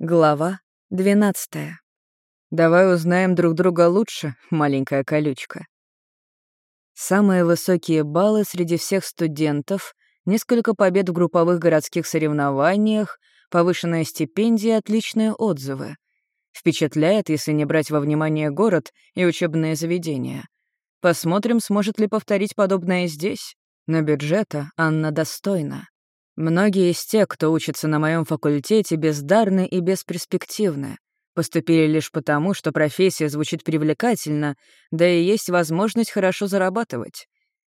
Глава 12. Давай узнаем друг друга лучше, маленькая колючка. Самые высокие баллы среди всех студентов, несколько побед в групповых городских соревнованиях, повышенная стипендия, отличные отзывы. Впечатляет, если не брать во внимание город и учебные заведения. Посмотрим, сможет ли повторить подобное здесь. Но бюджета Анна достойна. Многие из тех, кто учится на моем факультете, бездарны и бесперспективны. Поступили лишь потому, что профессия звучит привлекательно, да и есть возможность хорошо зарабатывать.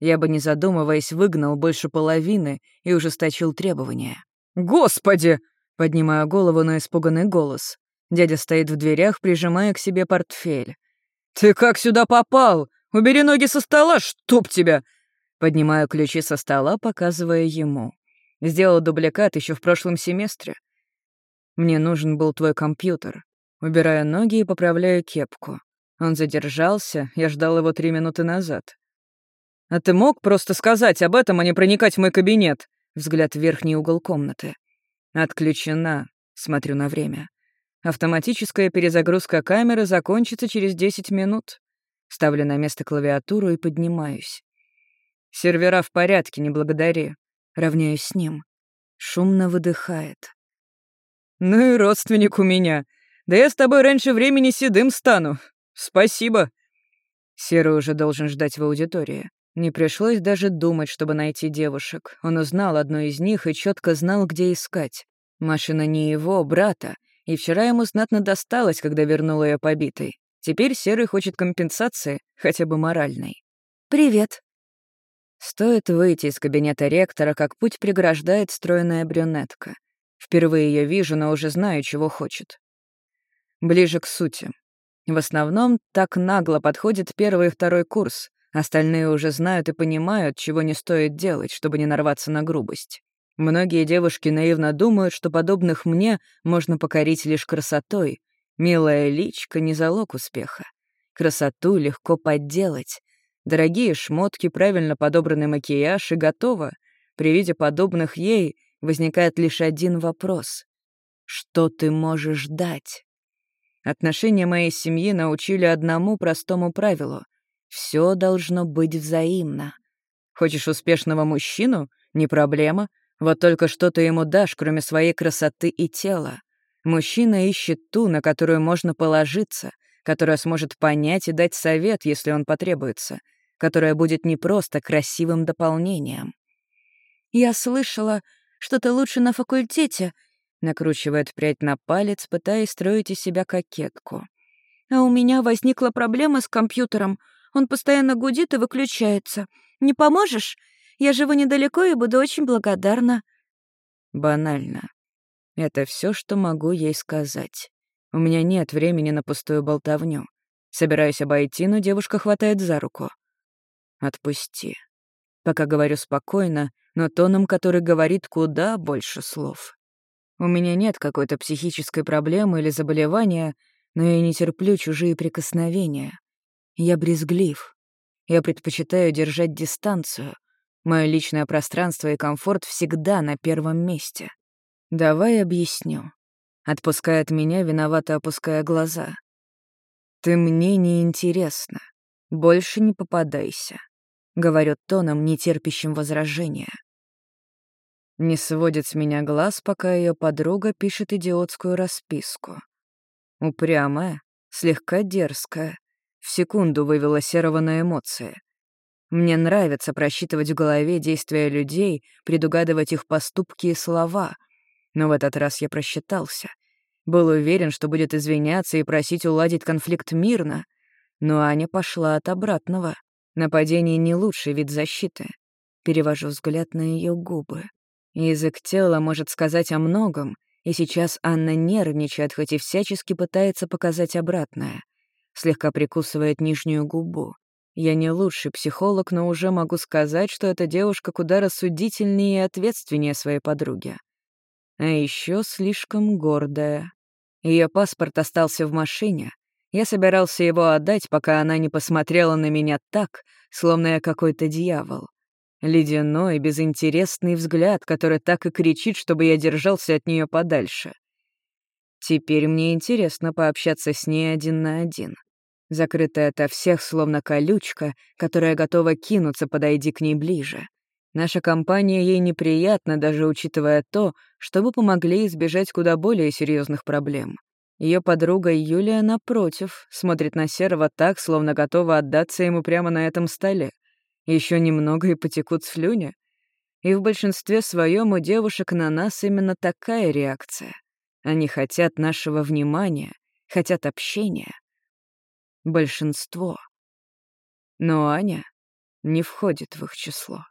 Я бы, не задумываясь, выгнал больше половины и ужесточил требования. «Господи!» — поднимаю голову на испуганный голос. Дядя стоит в дверях, прижимая к себе портфель. «Ты как сюда попал? Убери ноги со стола, чтоб тебя!» Поднимаю ключи со стола, показывая ему. Сделал дубликат еще в прошлом семестре. Мне нужен был твой компьютер. Убираю ноги и поправляю кепку. Он задержался, я ждал его три минуты назад. «А ты мог просто сказать об этом, а не проникать в мой кабинет?» Взгляд в верхний угол комнаты. «Отключена», — смотрю на время. Автоматическая перезагрузка камеры закончится через 10 минут. Ставлю на место клавиатуру и поднимаюсь. Сервера в порядке, не благодари равняюсь с ним. Шумно выдыхает. «Ну и родственник у меня. Да я с тобой раньше времени седым стану. Спасибо». Серый уже должен ждать в аудитории. Не пришлось даже думать, чтобы найти девушек. Он узнал одну из них и четко знал, где искать. Машина не его, брата, и вчера ему знатно досталось, когда вернул ее побитой. Теперь Серый хочет компенсации, хотя бы моральной. «Привет», Стоит выйти из кабинета ректора, как путь преграждает стройная брюнетка. Впервые ее вижу, но уже знаю, чего хочет. Ближе к сути. В основном так нагло подходит первый и второй курс. Остальные уже знают и понимают, чего не стоит делать, чтобы не нарваться на грубость. Многие девушки наивно думают, что подобных мне можно покорить лишь красотой. Милая личка — не залог успеха. Красоту легко подделать, Дорогие шмотки, правильно подобранный макияж и готово. При виде подобных ей возникает лишь один вопрос. Что ты можешь дать? Отношения моей семьи научили одному простому правилу. Все должно быть взаимно. Хочешь успешного мужчину? Не проблема. Вот только что ты ему дашь, кроме своей красоты и тела. Мужчина ищет ту, на которую можно положиться, которая сможет понять и дать совет, если он потребуется — которая будет не просто красивым дополнением. «Я слышала, что ты лучше на факультете», — накручивает прядь на палец, пытаясь строить из себя кокетку. «А у меня возникла проблема с компьютером. Он постоянно гудит и выключается. Не поможешь? Я живу недалеко и буду очень благодарна». Банально. Это все, что могу ей сказать. У меня нет времени на пустую болтовню. Собираюсь обойти, но девушка хватает за руку. Отпусти. Пока говорю спокойно, но тоном, который говорит куда больше слов. У меня нет какой-то психической проблемы или заболевания, но я не терплю чужие прикосновения. Я брезглив. Я предпочитаю держать дистанцию. Мое личное пространство и комфорт всегда на первом месте. Давай объясню. Отпускает меня, виновато опуская глаза. Ты мне не интересна. Больше не попадайся говорю тоном, нетерпящим возражения. Не сводит с меня глаз, пока ее подруга пишет идиотскую расписку. Упрямая, слегка дерзкая, в секунду вывела Серого на эмоции. Мне нравится просчитывать в голове действия людей, предугадывать их поступки и слова. Но в этот раз я просчитался. Был уверен, что будет извиняться и просить уладить конфликт мирно. Но Аня пошла от обратного — Нападение — не лучший вид защиты. Перевожу взгляд на ее губы. Язык тела может сказать о многом, и сейчас Анна нервничает, хоть и всячески пытается показать обратное. Слегка прикусывает нижнюю губу. Я не лучший психолог, но уже могу сказать, что эта девушка куда рассудительнее и ответственнее своей подруги. А еще слишком гордая. Ее паспорт остался в машине, я собирался его отдать, пока она не посмотрела на меня так, словно я какой-то дьявол. Ледяной, безинтересный взгляд, который так и кричит, чтобы я держался от нее подальше. Теперь мне интересно пообщаться с ней один на один. Закрытая ото всех, словно колючка, которая готова кинуться, подойди к ней ближе. Наша компания ей неприятна, даже учитывая то, что мы помогли избежать куда более серьезных проблем. Ее подруга Юлия, напротив, смотрит на Серого так, словно готова отдаться ему прямо на этом столе. Еще немного и потекут слюни. И в большинстве своем у девушек на нас именно такая реакция. Они хотят нашего внимания, хотят общения. Большинство. Но Аня не входит в их число.